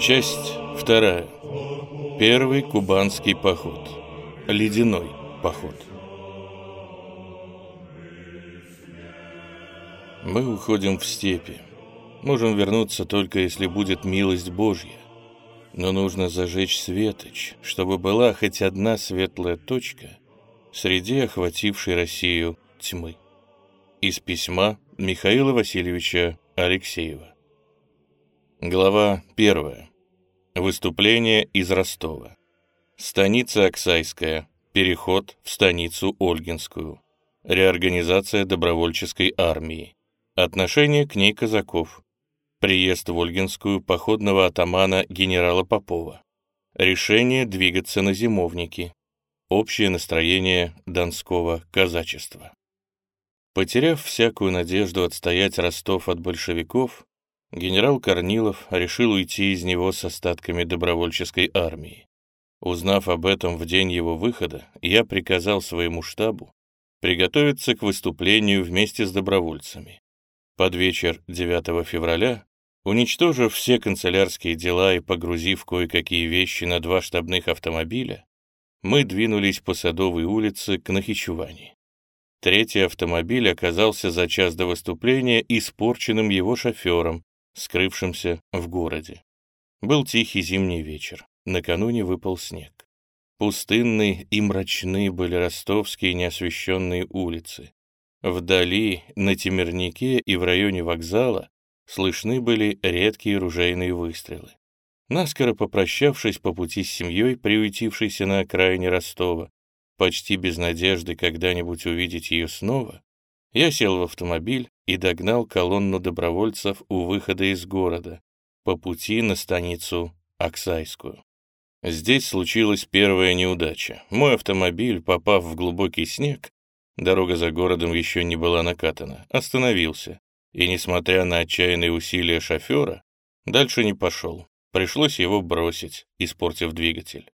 Часть вторая. Первый кубанский поход. Ледяной поход. Мы уходим в степи. Можем вернуться только если будет милость Божья. Но нужно зажечь светоч, чтобы была хоть одна светлая точка среди охватившей Россию тьмы. Из письма Михаила Васильевича Алексеева. Глава первая. Выступление из Ростова. Станица Оксайская. Переход в станицу Ольгинскую. Реорганизация добровольческой армии. Отношение к ней казаков. Приезд в Ольгинскую походного атамана генерала Попова. Решение двигаться на зимовники. Общее настроение донского казачества. Потеряв всякую надежду отстоять Ростов от большевиков, генерал Корнилов решил уйти из него с остатками добровольческой армии. Узнав об этом в день его выхода, я приказал своему штабу приготовиться к выступлению вместе с добровольцами. Под вечер 9 февраля, уничтожив все канцелярские дела и погрузив кое-какие вещи на два штабных автомобиля, мы двинулись по Садовой улице к Нахичевани. Третий автомобиль оказался за час до выступления испорченным его шофером, скрывшимся в городе. Был тихий зимний вечер. Накануне выпал снег. Пустынные и мрачны были ростовские неосвещенные улицы. Вдали, на Темернике и в районе вокзала, слышны были редкие ружейные выстрелы. Наскоро попрощавшись по пути с семьей, приютившейся на окраине Ростова, почти без надежды когда-нибудь увидеть ее снова, я сел в автомобиль и догнал колонну добровольцев у выхода из города по пути на станицу Оксайскую. Здесь случилась первая неудача. Мой автомобиль, попав в глубокий снег, дорога за городом еще не была накатана, остановился, и, несмотря на отчаянные усилия шофера, дальше не пошел. Пришлось его бросить, испортив двигатель.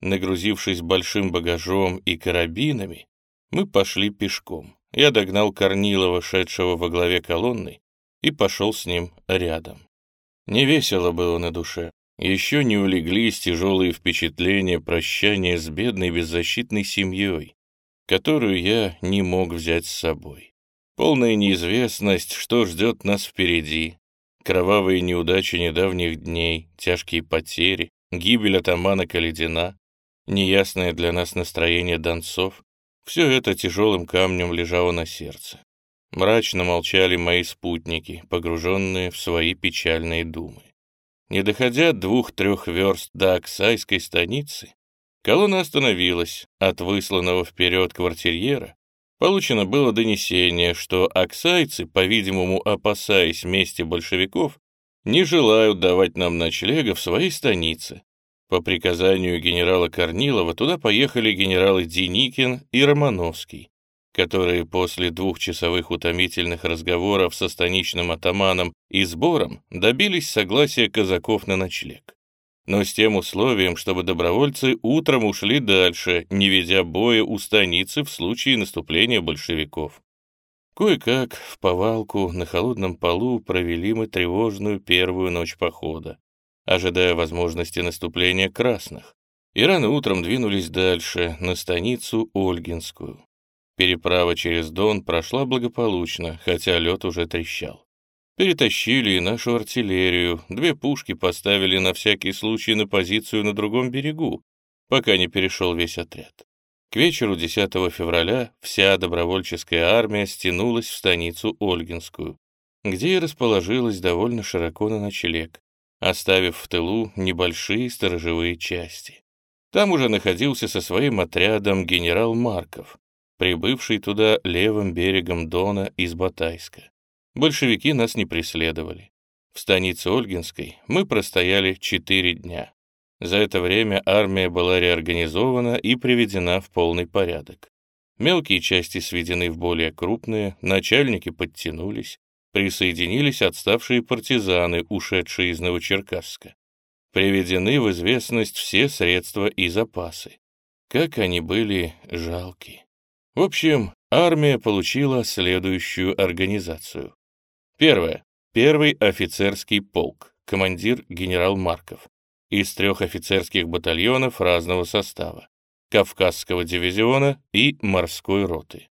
Нагрузившись большим багажом и карабинами, мы пошли пешком. Я догнал Корнилова, шедшего во главе колонны, и пошел с ним рядом. Не весело было на душе. Еще не улеглись тяжелые впечатления прощания с бедной беззащитной семьей, которую я не мог взять с собой. Полная неизвестность, что ждет нас впереди, кровавые неудачи недавних дней, тяжкие потери, гибель атамана Каледина, неясное для нас настроение донцов, все это тяжелым камнем лежало на сердце. Мрачно молчали мои спутники, погруженные в свои печальные думы. Не доходя двух-трех верст до Оксайской станицы, колонна остановилась. От высланного вперед квартирьера получено было донесение, что оксайцы, по-видимому, опасаясь мести большевиков, не желают давать нам ночлега в своей станице, по приказанию генерала Корнилова туда поехали генералы Деникин и Романовский, которые после двухчасовых утомительных разговоров со станичным атаманом и сбором добились согласия казаков на ночлег. Но с тем условием, чтобы добровольцы утром ушли дальше, не ведя боя у станицы в случае наступления большевиков. Кое-как в повалку на холодном полу провели мы тревожную первую ночь похода ожидая возможности наступления красных, и рано утром двинулись дальше, на станицу Ольгинскую. Переправа через Дон прошла благополучно, хотя лед уже трещал. Перетащили и нашу артиллерию, две пушки поставили на всякий случай на позицию на другом берегу, пока не перешел весь отряд. К вечеру 10 февраля вся добровольческая армия стянулась в станицу Ольгинскую, где и расположилась довольно широко на ночлег, оставив в тылу небольшие сторожевые части. Там уже находился со своим отрядом генерал Марков, прибывший туда левым берегом Дона из Батайска. Большевики нас не преследовали. В станице Ольгинской мы простояли четыре дня. За это время армия была реорганизована и приведена в полный порядок. Мелкие части сведены в более крупные, начальники подтянулись, присоединились отставшие партизаны, ушедшие из Новочеркасска. Приведены в известность все средства и запасы. Как они были жалки. В общем, армия получила следующую организацию. Первое. Первый офицерский полк. командир генерал Марков, из трех офицерских батальонов разного состава, Кавказского дивизиона и морской роты.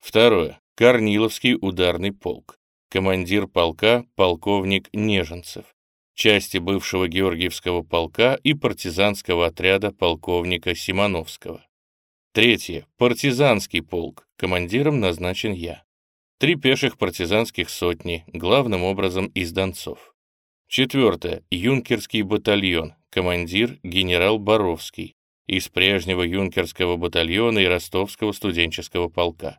Второе. Корниловский ударный полк, командир полка полковник Неженцев, части бывшего Георгиевского полка и партизанского отряда полковника Симоновского. Третье. Партизанский полк, командиром назначен я. Три пеших партизанских сотни, главным образом из Донцов. Четвертое. Юнкерский батальон, командир генерал Боровский, из прежнего юнкерского батальона и ростовского студенческого полка.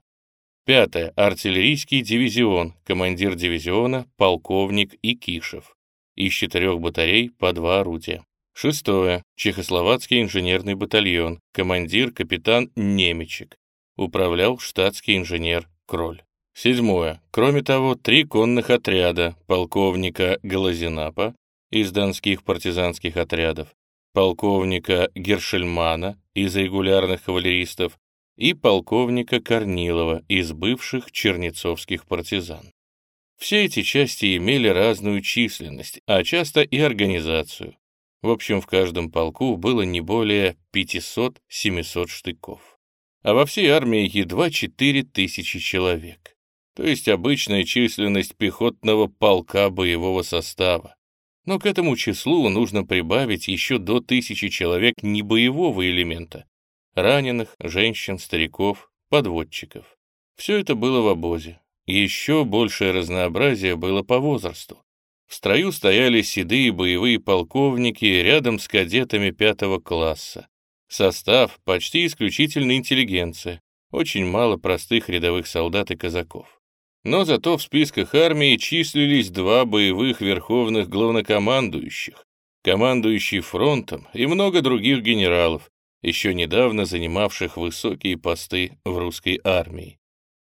Пятое. Артиллерийский дивизион, командир дивизиона, полковник Икишев, из четырех батарей по два орудия. Шестое. Чехословацкий инженерный батальон, командир капитан Немечек, управлял штатский инженер Кроль. Седьмое. Кроме того, три конных отряда полковника Голозинапа из донских партизанских отрядов, полковника Гершельмана из регулярных кавалеристов и полковника Корнилова из бывших чернецовских партизан. Все эти части имели разную численность, а часто и организацию. В общем, в каждом полку было не более 500-700 штыков. А во всей армии едва 4 тысячи человек то есть обычная численность пехотного полка боевого состава. Но к этому числу нужно прибавить еще до тысячи человек небоевого элемента — раненых, женщин, стариков, подводчиков. Все это было в обозе. Еще большее разнообразие было по возрасту. В строю стояли седые боевые полковники рядом с кадетами пятого класса. Состав почти исключительно интеллигенция, очень мало простых рядовых солдат и казаков. Но зато в списках армии числились два боевых верховных главнокомандующих, командующий фронтом и много других генералов, еще недавно занимавших высокие посты в русской армии.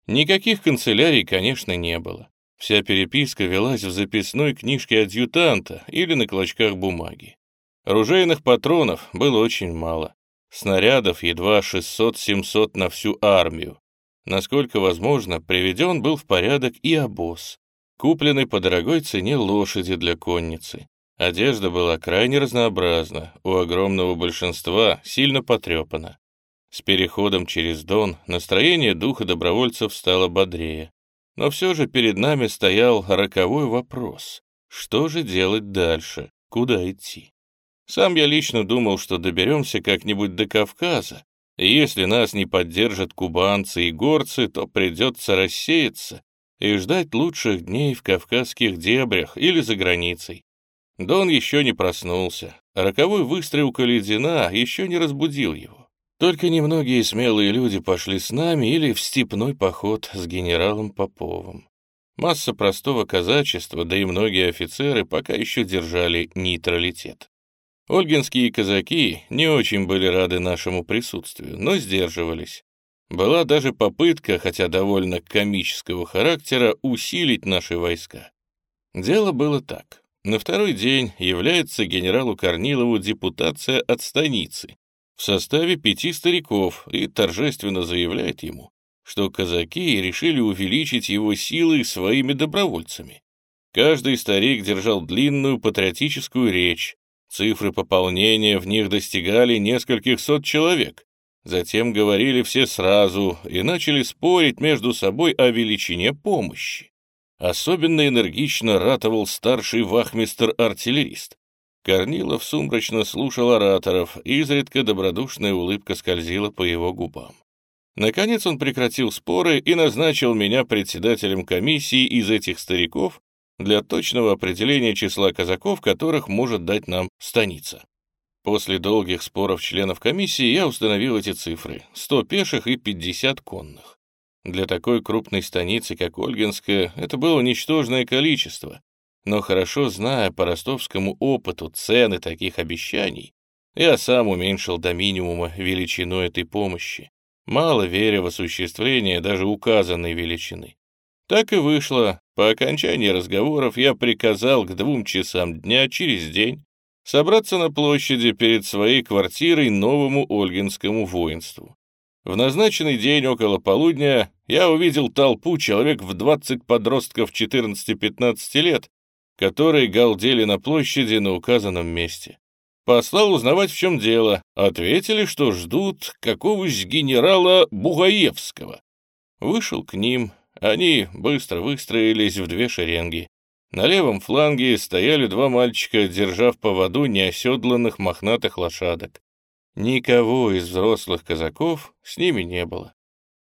Никаких канцелярий, конечно, не было. Вся переписка велась в записной книжке адъютанта или на клочках бумаги. Оружейных патронов было очень мало. Снарядов едва 600-700 на всю армию. Насколько возможно, приведен был в порядок и обоз, купленный по дорогой цене лошади для конницы. Одежда была крайне разнообразна, у огромного большинства сильно потрепана. С переходом через Дон настроение духа добровольцев стало бодрее. Но все же перед нами стоял роковой вопрос. Что же делать дальше? Куда идти? Сам я лично думал, что доберемся как-нибудь до Кавказа, и если нас не поддержат кубанцы и горцы, то придется рассеяться и ждать лучших дней в кавказских дебрях или за границей. Дон еще не проснулся. Роковой выстрел Каледина еще не разбудил его. Только немногие смелые люди пошли с нами или в степной поход с генералом Поповым. Масса простого казачества, да и многие офицеры пока еще держали нейтралитет. Ольгинские казаки не очень были рады нашему присутствию, но сдерживались. Была даже попытка, хотя довольно комического характера, усилить наши войска. Дело было так. На второй день является генералу Корнилову депутация от станицы в составе пяти стариков и торжественно заявляет ему, что казаки решили увеличить его силы своими добровольцами. Каждый старик держал длинную патриотическую речь, Цифры пополнения в них достигали нескольких сот человек. Затем говорили все сразу и начали спорить между собой о величине помощи. Особенно энергично ратовал старший вахмистр-артиллерист. Корнилов сумрачно слушал ораторов, изредка добродушная улыбка скользила по его губам. Наконец он прекратил споры и назначил меня председателем комиссии из этих стариков, для точного определения числа казаков, которых может дать нам станица. После долгих споров членов комиссии я установил эти цифры — 100 пеших и 50 конных. Для такой крупной станицы, как Ольгинская, это было ничтожное количество, но хорошо зная по ростовскому опыту цены таких обещаний, я сам уменьшил до минимума величину этой помощи, мало веря в осуществление даже указанной величины. Так и вышло. По окончании разговоров я приказал к двум часам дня через день собраться на площади перед своей квартирой новому Ольгинскому воинству. В назначенный день около полудня я увидел толпу человек в 20 подростков 14-15 лет, которые галдели на площади на указанном месте. Послал узнавать, в чем дело. Ответили, что ждут какого-то генерала Бугаевского. Вышел к ним. Они быстро выстроились в две шеренги. На левом фланге стояли два мальчика, держа в поводу неоседланных мохнатых лошадок. Никого из взрослых казаков с ними не было.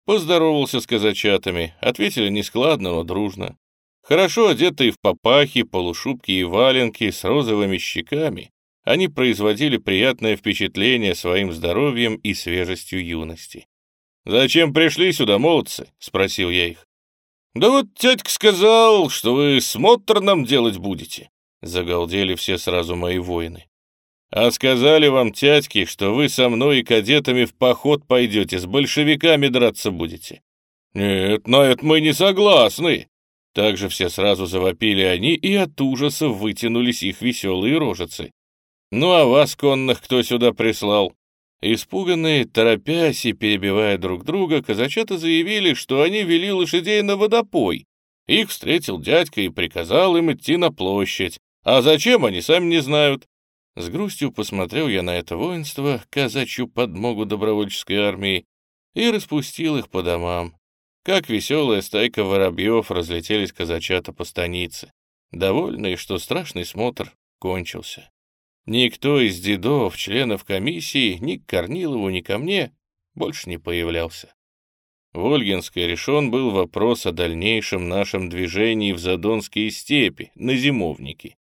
Поздоровался с казачатами, ответили нескладно, но дружно. Хорошо одетые в папахи, полушубки и валенки с розовыми щеками, они производили приятное впечатление своим здоровьем и свежестью юности. «Зачем пришли сюда, молодцы?» — спросил я их. «Да вот тятька сказал, что вы смотр нам делать будете», — загалдели все сразу мои воины. «А сказали вам, тятьки, что вы со мной и кадетами в поход пойдете, с большевиками драться будете». «Нет, на это мы не согласны», также все сразу завопили они, и от ужаса вытянулись их веселые рожицы. «Ну а вас, конных, кто сюда прислал?» Испуганные, торопясь и перебивая друг друга, казачата заявили, что они вели лошадей на водопой. Их встретил дядька и приказал им идти на площадь. А зачем, они сами не знают. С грустью посмотрел я на это воинство, казачью подмогу добровольческой армии, и распустил их по домам. Как веселая стайка воробьев разлетелись казачата по станице, довольные, что страшный смотр кончился. Никто из дедов, членов комиссии, ни к Корнилову, ни ко мне больше не появлялся. В Ольгинской решен был вопрос о дальнейшем нашем движении в Задонские степи, на зимовники.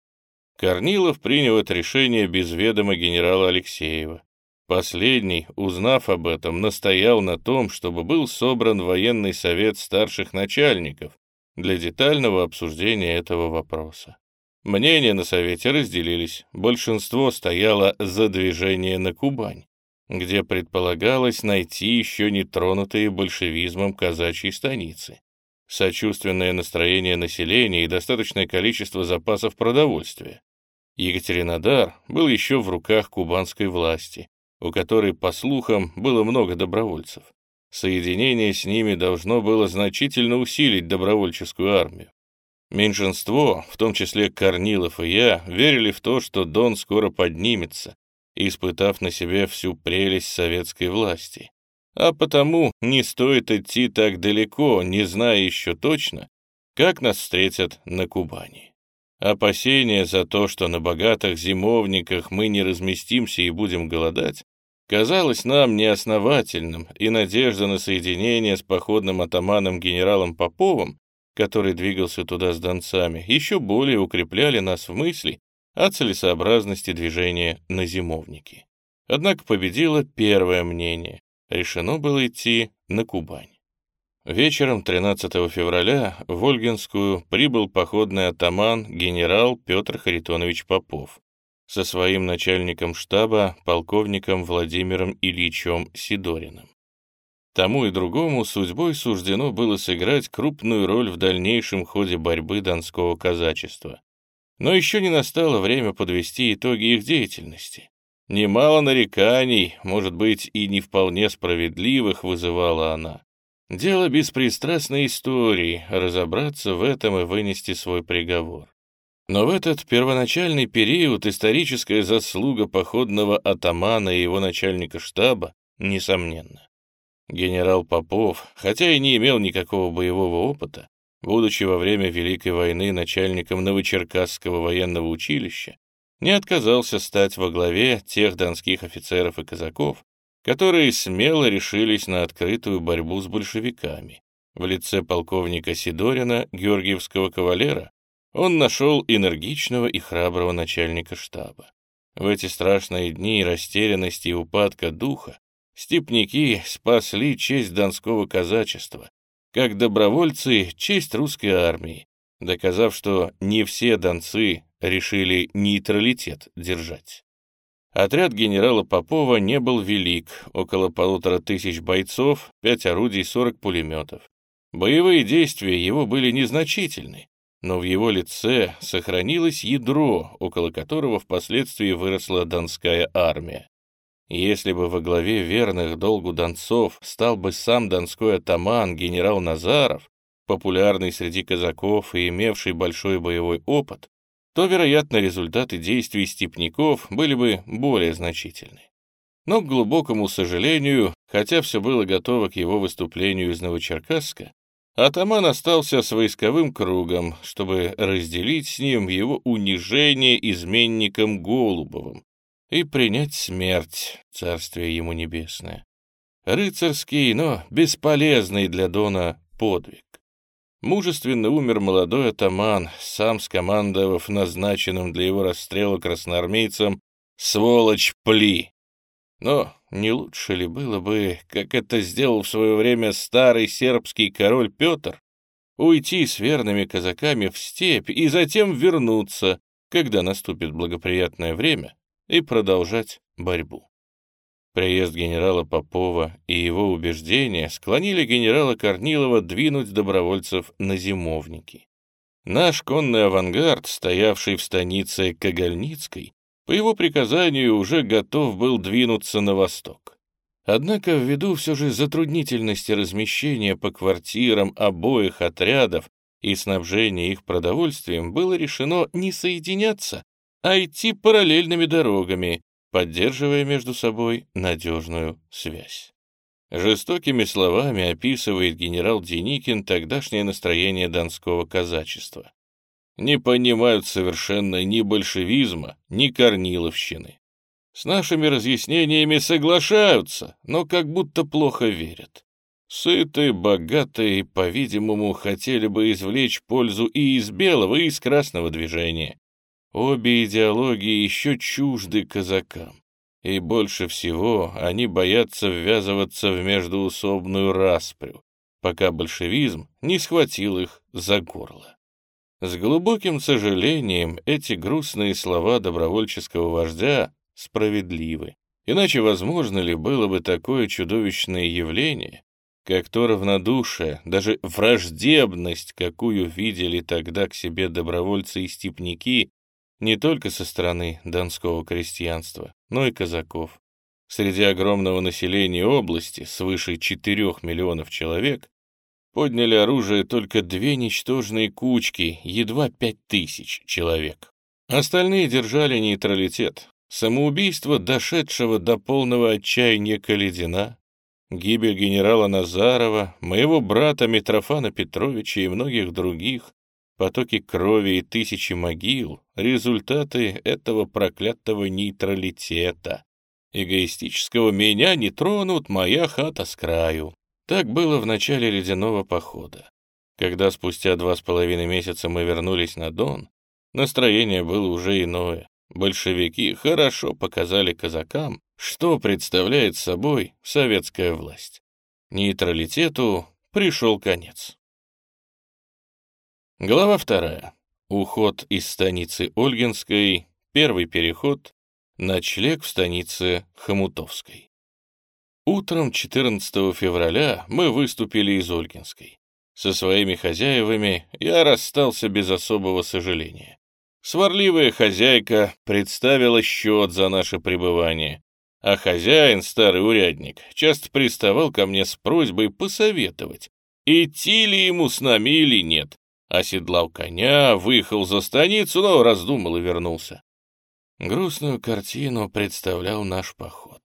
Корнилов принял это решение без ведома генерала Алексеева. Последний, узнав об этом, настоял на том, чтобы был собран военный совет старших начальников для детального обсуждения этого вопроса. Мнения на Совете разделились. Большинство стояло за движение на Кубань, где предполагалось найти еще не тронутые большевизмом казачьи станицы. Сочувственное настроение населения и достаточное количество запасов продовольствия. Екатеринодар был еще в руках кубанской власти, у которой, по слухам, было много добровольцев. Соединение с ними должно было значительно усилить добровольческую армию. Меньшинство, в том числе Корнилов и я, верили в то, что Дон скоро поднимется, испытав на себе всю прелесть советской власти. А потому не стоит идти так далеко, не зная еще точно, как нас встретят на Кубани. Опасения за то, что на богатых зимовниках мы не разместимся и будем голодать, казалось нам неосновательным, и надежда на соединение с походным атаманом генералом Поповым который двигался туда с донцами, еще более укрепляли нас в мысли о целесообразности движения на зимовники. Однако победило первое мнение. Решено было идти на Кубань. Вечером 13 февраля в Ольгинскую прибыл походный атаман генерал Петр Харитонович Попов со своим начальником штаба полковником Владимиром Ильичем Сидориным. Тому и другому судьбой суждено было сыграть крупную роль в дальнейшем ходе борьбы донского казачества. Но еще не настало время подвести итоги их деятельности. Немало нареканий, может быть, и не вполне справедливых вызывала она. Дело беспристрастной истории, разобраться в этом и вынести свой приговор. Но в этот первоначальный период историческая заслуга походного атамана и его начальника штаба несомненна. Генерал Попов, хотя и не имел никакого боевого опыта, будучи во время Великой войны начальником Новочеркасского военного училища, не отказался стать во главе тех донских офицеров и казаков, которые смело решились на открытую борьбу с большевиками. В лице полковника Сидорина, георгиевского кавалера, он нашел энергичного и храброго начальника штаба. В эти страшные дни растерянности и упадка духа Степники спасли честь донского казачества, как добровольцы — честь русской армии, доказав, что не все донцы решили нейтралитет держать. Отряд генерала Попова не был велик, около полутора тысяч бойцов, пять орудий, сорок пулеметов. Боевые действия его были незначительны, но в его лице сохранилось ядро, около которого впоследствии выросла Донская армия. Если бы во главе верных долгу донцов стал бы сам донской атаман генерал Назаров, популярный среди казаков и имевший большой боевой опыт, то, вероятно, результаты действий степняков были бы более значительны. Но, к глубокому сожалению, хотя все было готово к его выступлению из Новочеркасска, атаман остался с войсковым кругом, чтобы разделить с ним его унижение изменником Голубовым и принять смерть, царствие ему небесное. Рыцарский, но бесполезный для Дона подвиг. Мужественно умер молодой атаман, сам скомандовав назначенным для его расстрела красноармейцам «Сволочь пли!» Но не лучше ли было бы, как это сделал в свое время старый сербский король Петр, уйти с верными казаками в степь и затем вернуться, когда наступит благоприятное время, и продолжать борьбу? Приезд генерала Попова и его убеждения склонили генерала Корнилова двинуть добровольцев на зимовники. Наш конный авангард, стоявший в станице Кагальницкой, по его приказанию уже готов был двинуться на восток. Однако ввиду все же затруднительности размещения по квартирам обоих отрядов и снабжения их продовольствием было решено не соединяться, а идти параллельными дорогами, поддерживая между собой надежную связь. Жестокими словами описывает генерал Деникин тогдашнее настроение донского казачества не понимают совершенно ни большевизма, ни корниловщины. С нашими разъяснениями соглашаются, но как будто плохо верят. Сытые, богатые, по-видимому, хотели бы извлечь пользу и из белого, и из красного движения. Обе идеологии еще чужды казакам, и больше всего они боятся ввязываться в междуусобную распрю, пока большевизм не схватил их за горло. С глубоким сожалением эти грустные слова добровольческого вождя справедливы. Иначе возможно ли было бы такое чудовищное явление, как то равнодушие, даже враждебность, какую видели тогда к себе добровольцы и степняки, не только со стороны донского крестьянства, но и казаков. Среди огромного населения области, свыше 4 миллионов человек, Подняли оружие только две ничтожные кучки, едва пять тысяч человек. Остальные держали нейтралитет. Самоубийство, дошедшего до полного отчаяния Каледина, гибель генерала Назарова, моего брата Митрофана Петровича и многих других, потоки крови и тысячи могил — результаты этого проклятого нейтралитета. Эгоистического меня не тронут, моя хата с краю. Так было в начале ледяного похода. Когда спустя два с половиной месяца мы вернулись на Дон, настроение было уже иное. Большевики хорошо показали казакам, что представляет собой советская власть. Нейтралитету пришел конец. Глава вторая. Уход из станицы Ольгинской, первый переход, ночлег в станице Хомутовской. Утром 14 февраля мы выступили из Ольгинской. Со своими хозяевами я расстался без особого сожаления. Сварливая хозяйка представила счет за наше пребывание, а хозяин, старый урядник, часто приставал ко мне с просьбой посоветовать, идти ли ему с нами или нет. Оседлал коня, выехал за станицу, но раздумал и вернулся. Грустную картину представлял наш поход.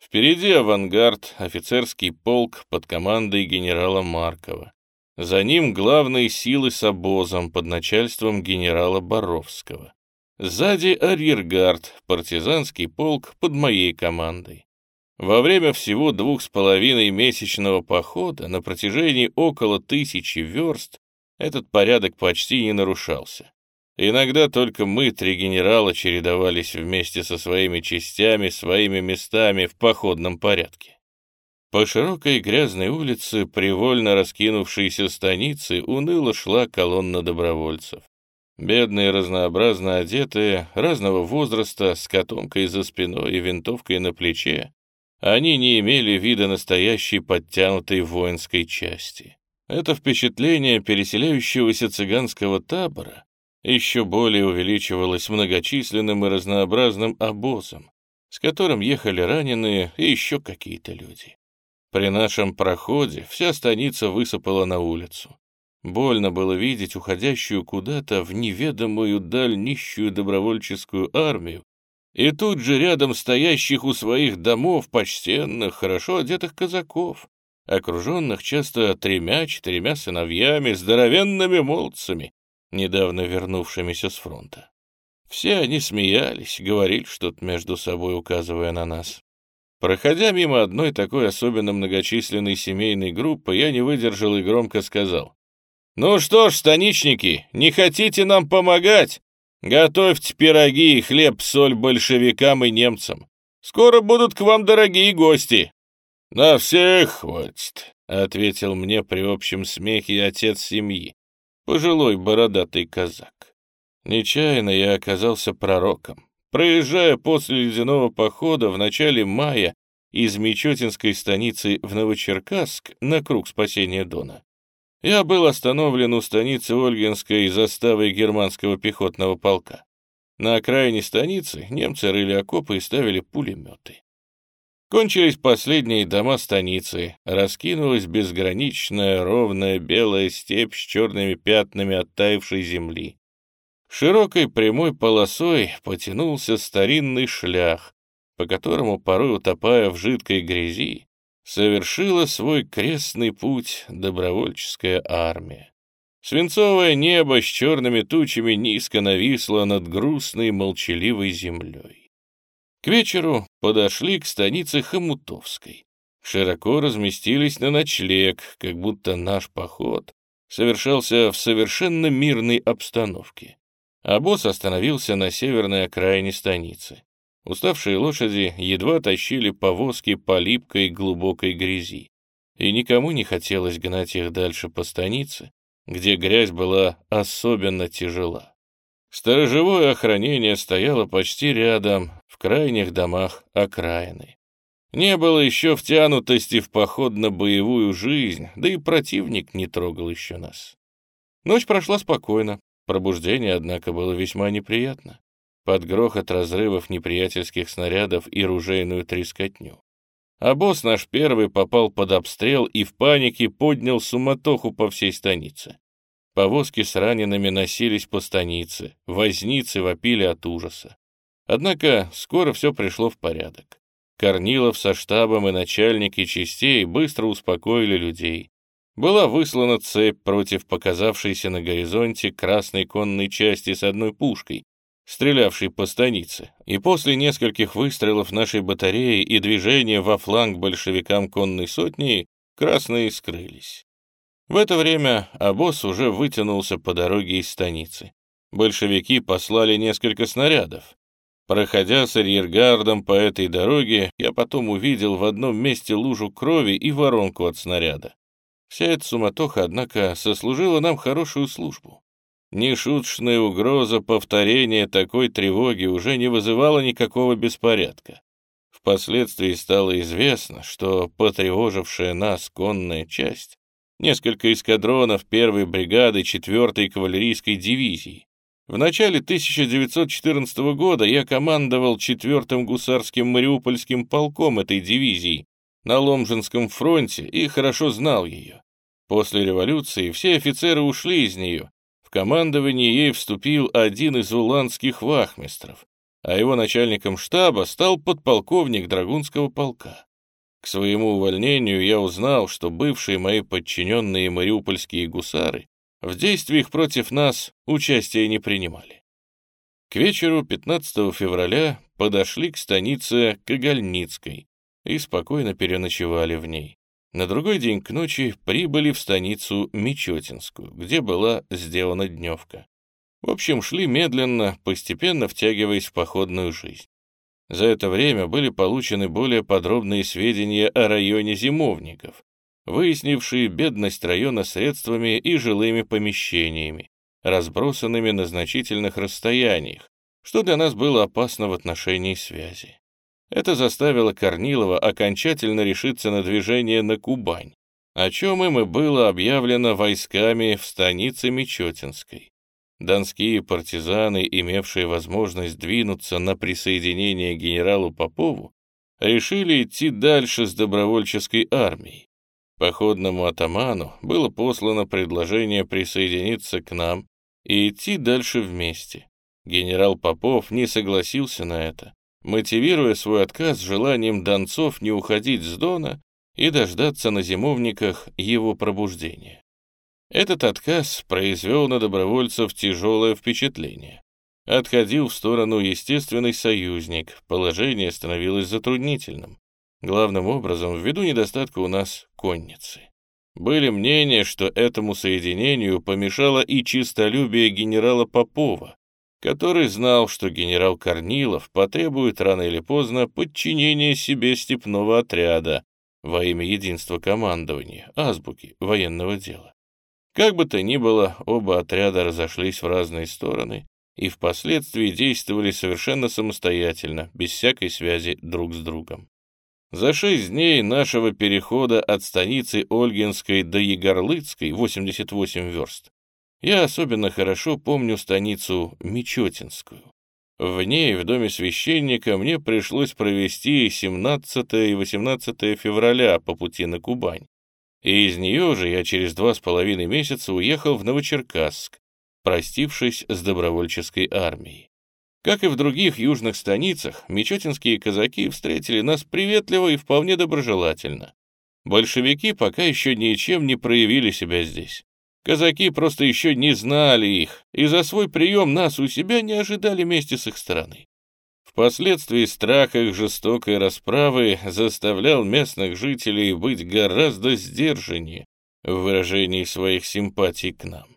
Впереди авангард, офицерский полк под командой генерала Маркова. За ним главные силы с обозом под начальством генерала Боровского. Сзади арьергард, партизанский полк под моей командой. Во время всего двух с половиной месячного похода на протяжении около тысячи верст этот порядок почти не нарушался. Иногда только мы, три генерала, чередовались вместе со своими частями, своими местами в походном порядке. По широкой грязной улице, привольно раскинувшейся станицы, уныло шла колонна добровольцев. Бедные, разнообразно одетые, разного возраста, с котомкой за спиной и винтовкой на плече, они не имели вида настоящей подтянутой воинской части. Это впечатление переселяющегося цыганского табора еще более увеличивалось многочисленным и разнообразным обозом, с которым ехали раненые и еще какие-то люди. При нашем проходе вся станица высыпала на улицу. Больно было видеть уходящую куда-то в неведомую даль нищую добровольческую армию, и тут же рядом стоящих у своих домов почтенных, хорошо одетых казаков, окруженных часто тремя-четырьмя сыновьями, здоровенными молодцами, недавно вернувшимися с фронта. Все они смеялись, говорили что-то между собой, указывая на нас. Проходя мимо одной такой особенно многочисленной семейной группы, я не выдержал и громко сказал. «Ну что ж, станичники, не хотите нам помогать? Готовьте пироги и хлеб-соль большевикам и немцам. Скоро будут к вам дорогие гости. «На всех хватит», — ответил мне при общем смехе отец семьи, пожилой бородатый казак. Нечаянно я оказался пророком. Проезжая после ледяного похода в начале мая из Мечетинской станицы в Новочеркасск на круг спасения Дона, я был остановлен у станицы Ольгинской заставой германского пехотного полка. На окраине станицы немцы рыли окопы и ставили пулеметы. Кончились последние дома станицы, раскинулась безграничная ровная белая степь с черными пятнами оттаившей земли. Широкой прямой полосой потянулся старинный шлях, по которому, порой утопая в жидкой грязи, совершила свой крестный путь добровольческая армия. Свинцовое небо с черными тучами низко нависло над грустной молчаливой землей. К вечеру подошли к станице Хомутовской. Широко разместились на ночлег, как будто наш поход совершался в совершенно мирной обстановке. А босс остановился на северной окраине станицы. Уставшие лошади едва тащили повозки по липкой глубокой грязи. И никому не хотелось гнать их дальше по станице, где грязь была особенно тяжела. Сторожевое охранение стояло почти рядом, крайних домах окраины. Не было еще втянутости в походно-боевую жизнь, да и противник не трогал еще нас. Ночь прошла спокойно, пробуждение, однако, было весьма неприятно. Под грохот разрывов неприятельских снарядов и ружейную трескотню. А босс наш первый попал под обстрел и в панике поднял суматоху по всей станице. Повозки с ранеными носились по станице, возницы вопили от ужаса. Однако скоро все пришло в порядок. Корнилов со штабом и начальники частей быстро успокоили людей. Была выслана цепь против показавшейся на горизонте красной конной части с одной пушкой, стрелявшей по станице, и после нескольких выстрелов нашей батареи и движения во фланг большевикам конной сотни красные скрылись. В это время обоз уже вытянулся по дороге из станицы. Большевики послали несколько снарядов. Проходя с арьергардом по этой дороге, я потом увидел в одном месте лужу крови и воронку от снаряда. Вся эта суматоха, однако, сослужила нам хорошую службу. Нешуточная угроза повторения такой тревоги уже не вызывала никакого беспорядка. Впоследствии стало известно, что потревожившая нас конная часть несколько эскадронов первой бригады 4-й кавалерийской дивизии. В начале 1914 года я командовал 4-м гусарским мариупольским полком этой дивизии на Ломжинском фронте и хорошо знал ее. После революции все офицеры ушли из нее. В командование ей вступил один из уланских вахмистров, а его начальником штаба стал подполковник Драгунского полка. К своему увольнению я узнал, что бывшие мои подчиненные мариупольские гусары в действиях против нас участия не принимали. К вечеру 15 февраля подошли к станице Кагальницкой и спокойно переночевали в ней. На другой день к ночи прибыли в станицу Мечетинскую, где была сделана дневка. В общем, шли медленно, постепенно втягиваясь в походную жизнь. За это время были получены более подробные сведения о районе зимовников, выяснившие бедность района средствами и жилыми помещениями, разбросанными на значительных расстояниях, что для нас было опасно в отношении связи. Это заставило Корнилова окончательно решиться на движение на Кубань, о чем им и было объявлено войсками в станице Мечетинской. Донские партизаны, имевшие возможность двинуться на присоединение генералу Попову, решили идти дальше с добровольческой армией. Походному атаману было послано предложение присоединиться к нам и идти дальше вместе. Генерал Попов не согласился на это, мотивируя свой отказ желанием донцов не уходить с Дона и дождаться на зимовниках его пробуждения. Этот отказ произвел на добровольцев тяжелое впечатление. Отходил в сторону естественный союзник, положение становилось затруднительным. Главным образом, ввиду недостатка у нас конницы. Были мнения, что этому соединению помешало и чистолюбие генерала Попова, который знал, что генерал Корнилов потребует рано или поздно подчинения себе степного отряда во имя единства командования, азбуки военного дела. Как бы то ни было, оба отряда разошлись в разные стороны и впоследствии действовали совершенно самостоятельно, без всякой связи друг с другом. За шесть дней нашего перехода от станицы Ольгинской до Егорлыцкой, 88 верст, я особенно хорошо помню станицу Мечетинскую. В ней, в доме священника, мне пришлось провести 17 и 18 февраля по пути на Кубань. И из нее же я через два с половиной месяца уехал в Новочеркасск, простившись с добровольческой армией. Как и в других южных станицах, мечетинские казаки встретили нас приветливо и вполне доброжелательно. Большевики пока еще ничем не проявили себя здесь. Казаки просто еще не знали их, и за свой прием нас у себя не ожидали вместе с их стороны. Впоследствии страх их жестокой расправы заставлял местных жителей быть гораздо сдержаннее в выражении своих симпатий к нам.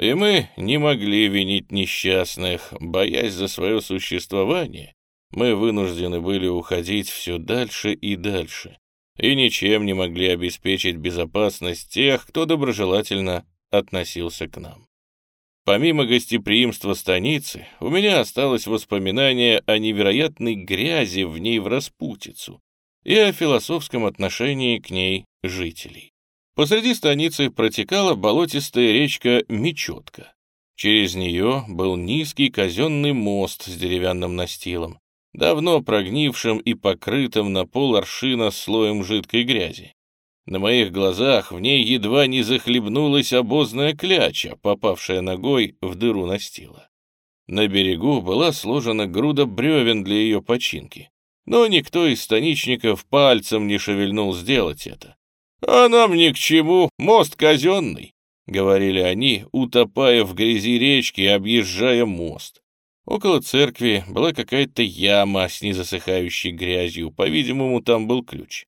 И мы не могли винить несчастных, боясь за свое существование. Мы вынуждены были уходить все дальше и дальше, и ничем не могли обеспечить безопасность тех, кто доброжелательно относился к нам. Помимо гостеприимства станицы, у меня осталось воспоминание о невероятной грязи в ней в распутицу и о философском отношении к ней жителей. Посреди станицы протекала болотистая речка Мечетка. Через нее был низкий казенный мост с деревянным настилом, давно прогнившим и покрытым на пол аршина слоем жидкой грязи. На моих глазах в ней едва не захлебнулась обозная кляча, попавшая ногой в дыру настила. На берегу была сложена груда бревен для ее починки, но никто из станичников пальцем не шевельнул сделать это. «А нам ни к чему, мост казенный», — говорили они, утопая в грязи речки объезжая мост. Около церкви была какая-то яма с незасыхающей грязью, по-видимому, там был ключ.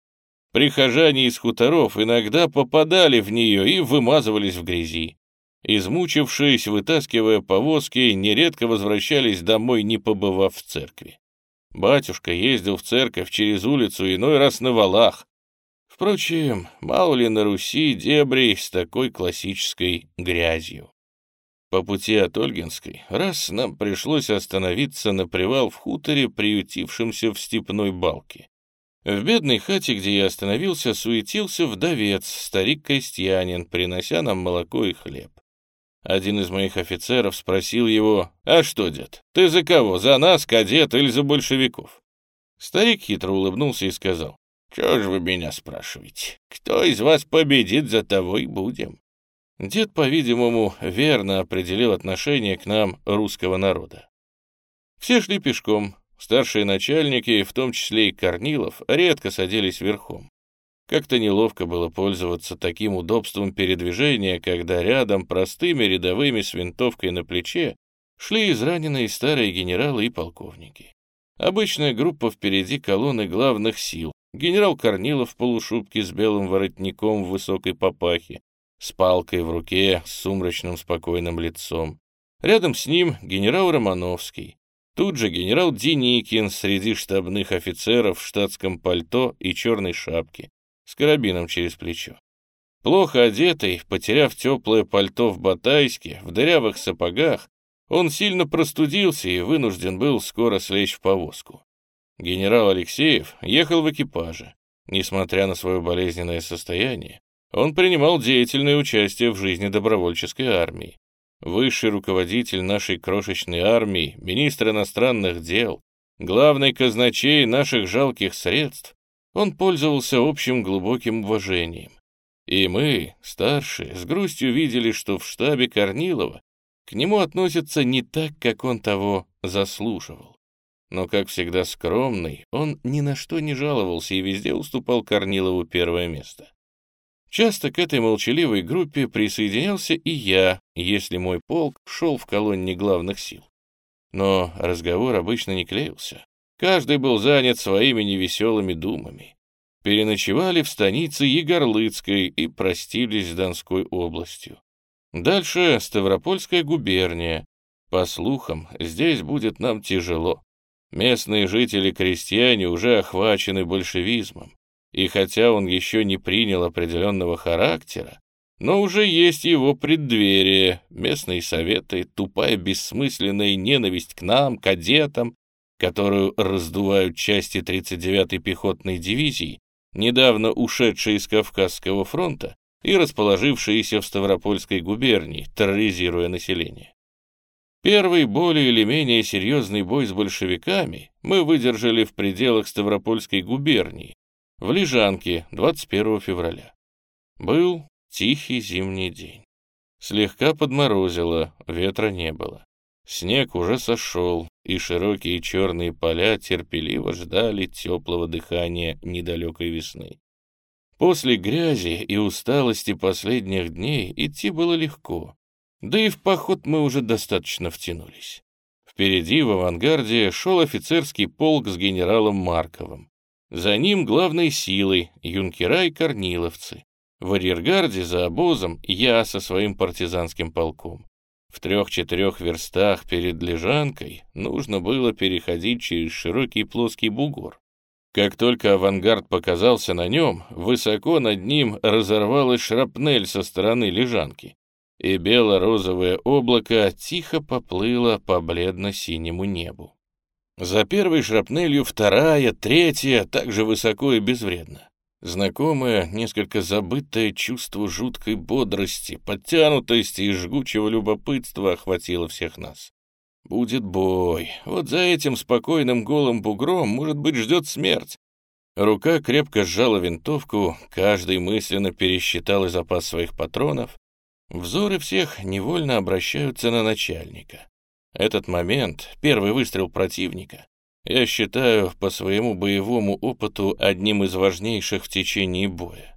Прихожане из хуторов иногда попадали в нее и вымазывались в грязи. Измучившись, вытаскивая повозки, нередко возвращались домой, не побывав в церкви. Батюшка ездил в церковь через улицу иной раз на валах, Впрочем, мало ли на Руси дебрей с такой классической грязью. По пути от Ольгинской раз нам пришлось остановиться на привал в хуторе, приютившемся в степной балке. В бедной хате, где я остановился, суетился вдовец, старик-крестьянин, принося нам молоко и хлеб. Один из моих офицеров спросил его, «А что, дед, ты за кого, за нас, кадет, или за большевиков?» Старик хитро улыбнулся и сказал, что же вы меня спрашиваете? Кто из вас победит, за того и будем. Дед, по-видимому, верно определил отношение к нам русского народа. Все шли пешком. Старшие начальники, в том числе и Корнилов, редко садились верхом. Как-то неловко было пользоваться таким удобством передвижения, когда рядом простыми рядовыми с винтовкой на плече шли израненные старые генералы и полковники. Обычная группа впереди колонны главных сил, Генерал Корнилов в полушубке с белым воротником в высокой папахе, с палкой в руке, с сумрачным спокойным лицом. Рядом с ним генерал Романовский. Тут же генерал Деникин среди штабных офицеров в штатском пальто и черной шапке, с карабином через плечо. Плохо одетый, потеряв теплое пальто в Батайске, в дырявых сапогах, он сильно простудился и вынужден был скоро слечь в повозку. Генерал Алексеев ехал в экипаже. Несмотря на свое болезненное состояние, он принимал деятельное участие в жизни добровольческой армии. Высший руководитель нашей крошечной армии, министр иностранных дел, главный казначей наших жалких средств, он пользовался общим глубоким уважением. И мы, старшие, с грустью видели, что в штабе Корнилова к нему относятся не так, как он того заслуживал. Но, как всегда скромный, он ни на что не жаловался и везде уступал Корнилову первое место. Часто к этой молчаливой группе присоединялся и я, если мой полк шел в колонне главных сил. Но разговор обычно не клеился. Каждый был занят своими невеселыми думами. Переночевали в станице Егорлыцкой и простились с Донской областью. Дальше Ставропольская губерния. По слухам, здесь будет нам тяжело. Местные жители-крестьяне уже охвачены большевизмом. И хотя он еще не принял определенного характера, но уже есть его преддверие, местные советы, тупая бессмысленная ненависть к нам, кадетам, которую раздувают части 39-й пехотной дивизии, недавно ушедшие из Кавказского фронта и расположившиеся в Ставропольской губернии, терроризируя население. Первый более или менее серьезный бой с большевиками мы выдержали в пределах Ставропольской губернии, в Лежанке, 21 февраля. Был тихий зимний день. Слегка подморозило, ветра не было. Снег уже сошел, и широкие черные поля терпеливо ждали теплого дыхания недалекой весны. После грязи и усталости последних дней идти было легко, да и в поход мы уже достаточно втянулись. Впереди в авангарде шел офицерский полк с генералом Марковым. За ним главной силой юнкера и корниловцы. В арьергарде за обозом я со своим партизанским полком. В трех-четырех верстах перед лежанкой нужно было переходить через широкий плоский бугор. Как только авангард показался на нем, высоко над ним разорвалась шрапнель со стороны лежанки, и бело-розовое облако тихо поплыло по бледно-синему небу. За первой шрапнелью вторая, третья, так же высоко и безвредно. Знакомое, несколько забытое чувство жуткой бодрости, подтянутости и жгучего любопытства охватило всех нас. Будет бой. Вот за этим спокойным голым бугром, может быть, ждет смерть. Рука крепко сжала винтовку, каждый мысленно пересчитал и запас своих патронов. Взоры всех невольно обращаются на начальника. Этот момент, первый выстрел противника, я считаю по своему боевому опыту одним из важнейших в течение боя.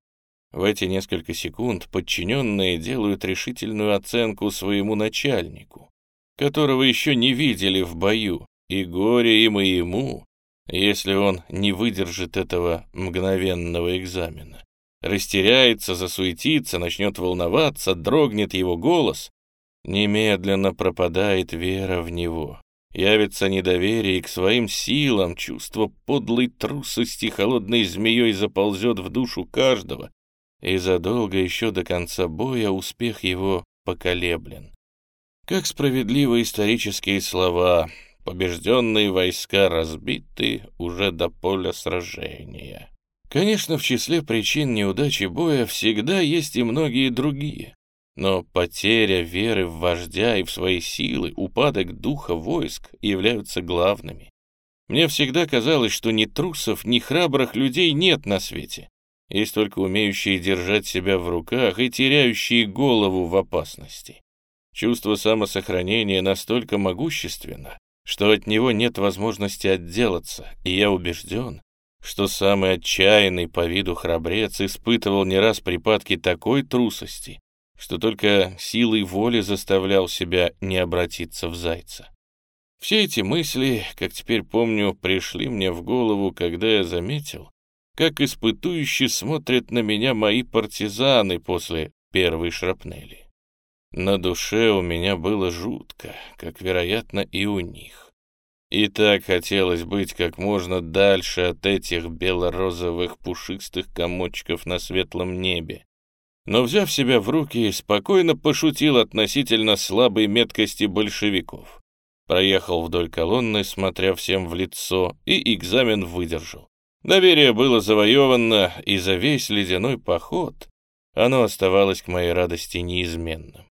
В эти несколько секунд подчиненные делают решительную оценку своему начальнику, которого еще не видели в бою, и горе им и ему, если он не выдержит этого мгновенного экзамена. Растеряется, засуетится, начнет волноваться, дрогнет его голос, немедленно пропадает вера в него, Явится недоверие к своим силам, чувство подлой трусости холодной змеей заползет в душу каждого, и задолго еще до конца боя успех его поколеблен. Как справедливы исторические слова, побежденные войска разбиты уже до поля сражения. Конечно, в числе причин неудачи боя всегда есть и многие другие. Но потеря веры в вождя и в свои силы, упадок духа войск являются главными. Мне всегда казалось, что ни трусов, ни храбрых людей нет на свете. Есть только умеющие держать себя в руках и теряющие голову в опасности. Чувство самосохранения настолько могущественно, что от него нет возможности отделаться, и я убежден, что самый отчаянный по виду храбрец испытывал не раз припадки такой трусости, что только силой воли заставлял себя не обратиться в зайца. Все эти мысли, как теперь помню, пришли мне в голову, когда я заметил, как испытующе смотрят на меня мои партизаны после первой шрапнели. На душе у меня было жутко, как, вероятно, и у них. И так хотелось быть как можно дальше от этих бело-розовых пушистых комочков на светлом небе, но, взяв себя в руки, спокойно пошутил относительно слабой меткости большевиков. Проехал вдоль колонны, смотря всем в лицо, и экзамен выдержал. Доверие было завоевано, и за весь ледяной поход оно оставалось к моей радости неизменным.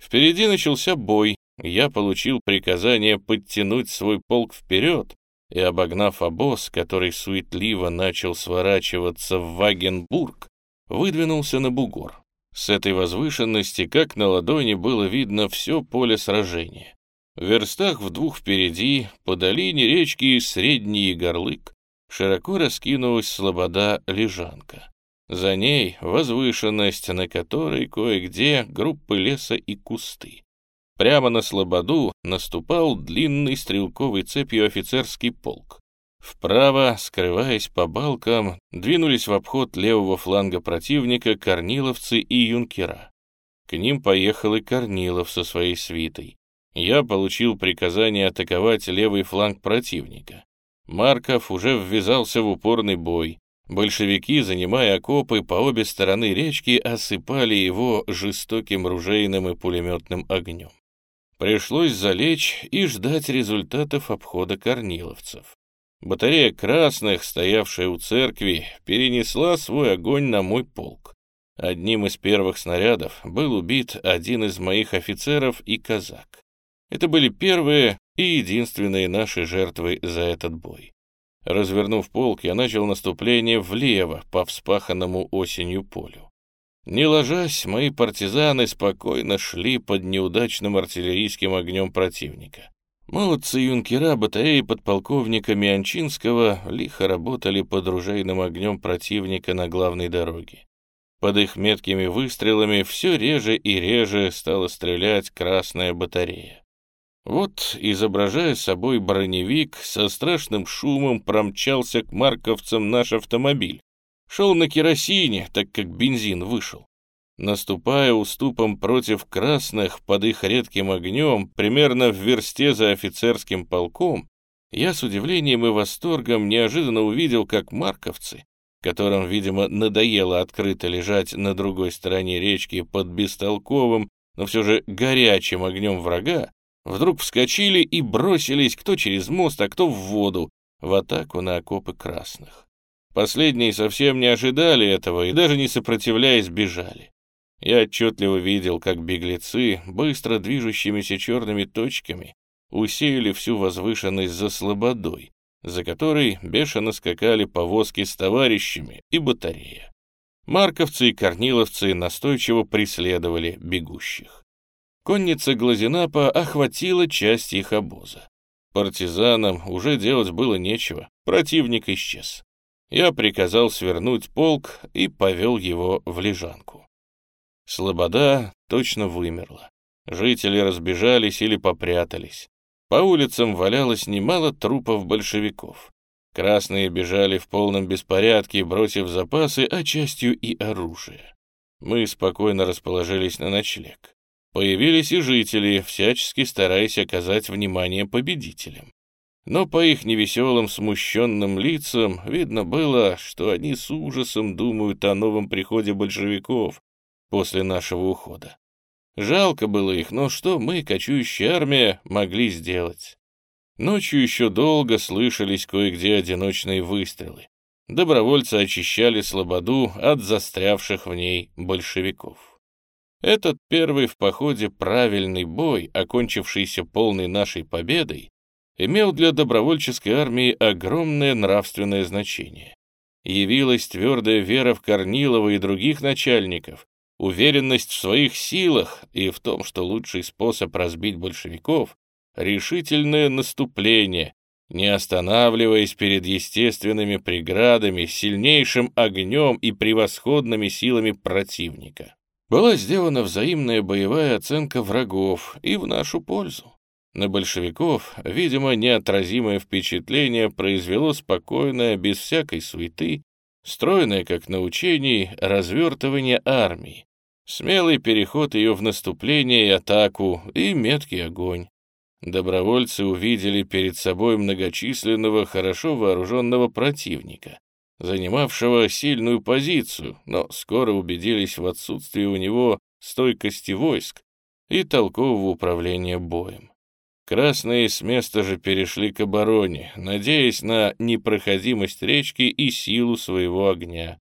Впереди начался бой, я получил приказание подтянуть свой полк вперед, и, обогнав обоз, который суетливо начал сворачиваться в Вагенбург, выдвинулся на бугор. С этой возвышенности, как на ладони, было видно все поле сражения. В верстах в двух впереди, по долине речки Средний Горлык, широко раскинулась слобода Лежанка. За ней возвышенность, на которой кое-где группы леса и кусты. Прямо на слободу наступал длинный стрелковый цепью офицерский полк. Вправо, скрываясь по балкам, двинулись в обход левого фланга противника корниловцы и юнкера. К ним поехал и Корнилов со своей свитой. Я получил приказание атаковать левый фланг противника. Марков уже ввязался в упорный бой. Большевики, занимая окопы по обе стороны речки, осыпали его жестоким ружейным и пулеметным огнем. Пришлось залечь и ждать результатов обхода корниловцев. Батарея красных, стоявшая у церкви, перенесла свой огонь на мой полк. Одним из первых снарядов был убит один из моих офицеров и казак. Это были первые и единственные наши жертвы за этот бой. Развернув полк, я начал наступление влево по вспаханному осенью полю. Не ложась, мои партизаны спокойно шли под неудачным артиллерийским огнем противника. Молодцы юнкера батареи подполковника Мианчинского лихо работали под ружейным огнем противника на главной дороге. Под их меткими выстрелами все реже и реже стала стрелять красная батарея. Вот, изображая собой броневик, со страшным шумом промчался к марковцам наш автомобиль. Шел на керосине, так как бензин вышел. Наступая уступом против красных под их редким огнем, примерно в версте за офицерским полком, я с удивлением и восторгом неожиданно увидел, как марковцы, которым, видимо, надоело открыто лежать на другой стороне речки под бестолковым, но все же горячим огнем врага, вдруг вскочили и бросились кто через мост, а кто в воду, в атаку на окопы красных. Последние совсем не ожидали этого и даже не сопротивляясь бежали. Я отчетливо видел, как беглецы, быстро движущимися черными точками, усеяли всю возвышенность за слободой, за которой бешено скакали повозки с товарищами и батарея. Марковцы и корниловцы настойчиво преследовали бегущих. Конница Глазенапа охватила часть их обоза. Партизанам уже делать было нечего, противник исчез. Я приказал свернуть полк и повел его в лежанку. Слобода точно вымерла. Жители разбежались или попрятались. По улицам валялось немало трупов большевиков. Красные бежали в полном беспорядке, бросив запасы, а частью и оружие. Мы спокойно расположились на ночлег. Появились и жители, всячески стараясь оказать внимание победителям. Но по их невеселым, смущенным лицам видно было, что они с ужасом думают о новом приходе большевиков после нашего ухода. Жалко было их, но что мы, кочующая армия, могли сделать? Ночью еще долго слышались кое-где одиночные выстрелы. Добровольцы очищали Слободу от застрявших в ней большевиков. Этот первый в походе правильный бой, окончившийся полной нашей победой, имел для добровольческой армии огромное нравственное значение. Явилась твердая вера в Корнилова и других начальников, уверенность в своих силах и в том, что лучший способ разбить большевиков — решительное наступление, не останавливаясь перед естественными преградами, сильнейшим огнем и превосходными силами противника была сделана взаимная боевая оценка врагов и в нашу пользу. На большевиков, видимо, неотразимое впечатление произвело спокойное, без всякой суеты, стройное, как на учении, развертывание армии, смелый переход ее в наступление и атаку и меткий огонь. Добровольцы увидели перед собой многочисленного, хорошо вооруженного противника, занимавшего сильную позицию, но скоро убедились в отсутствии у него стойкости войск и толкового управления боем. Красные с места же перешли к обороне, надеясь на непроходимость речки и силу своего огня.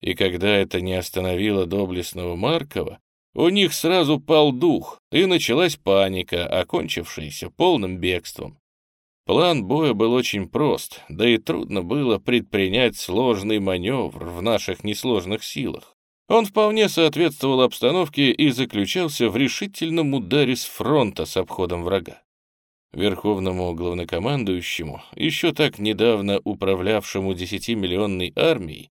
И когда это не остановило доблестного Маркова, у них сразу пал дух, и началась паника, окончившаяся полным бегством. План боя был очень прост, да и трудно было предпринять сложный маневр в наших несложных силах. Он вполне соответствовал обстановке и заключался в решительном ударе с фронта с обходом врага. Верховному главнокомандующему, еще так недавно управлявшему десятимиллионной армией,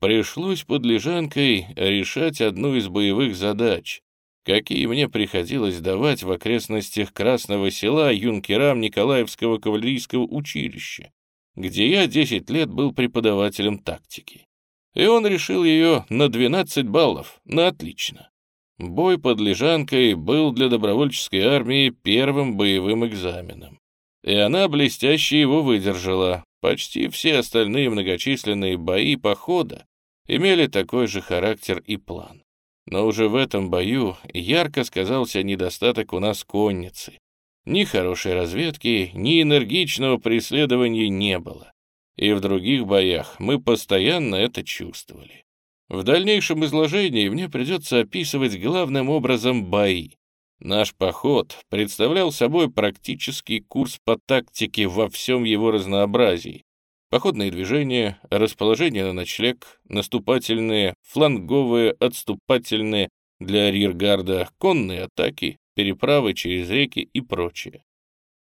пришлось под Лежанкой решать одну из боевых задач, какие мне приходилось давать в окрестностях Красного села юнкерам Николаевского кавалерийского училища, где я 10 лет был преподавателем тактики и он решил ее на 12 баллов, на отлично. Бой под Лежанкой был для добровольческой армии первым боевым экзаменом, и она блестяще его выдержала. Почти все остальные многочисленные бои похода имели такой же характер и план. Но уже в этом бою ярко сказался недостаток у нас конницы. Ни хорошей разведки, ни энергичного преследования не было и в других боях мы постоянно это чувствовали. В дальнейшем изложении мне придется описывать главным образом бои. Наш поход представлял собой практический курс по тактике во всем его разнообразии. Походные движения, расположение на ночлег, наступательные, фланговые, отступательные для арьергарда, конные атаки, переправы через реки и прочее.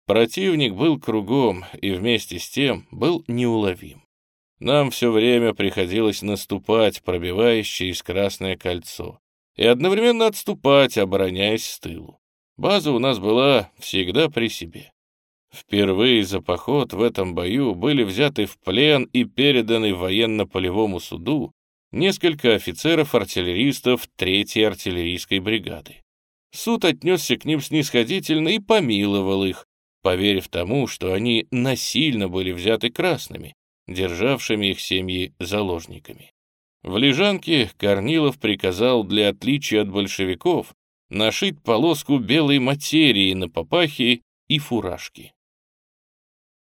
Противник был кругом и вместе с тем был неуловим. Нам все время приходилось наступать, пробиваясь через Красное кольцо, и одновременно отступать, обороняясь с тылу. База у нас была всегда при себе. Впервые за поход в этом бою были взяты в плен и переданы военно-полевому суду несколько офицеров-артиллеристов Третьей артиллерийской бригады. Суд отнесся к ним снисходительно и помиловал их, поверив тому, что они насильно были взяты красными, державшими их семьи заложниками. В Лежанке Корнилов приказал для отличия от большевиков нашить полоску белой материи на папахе и фуражке.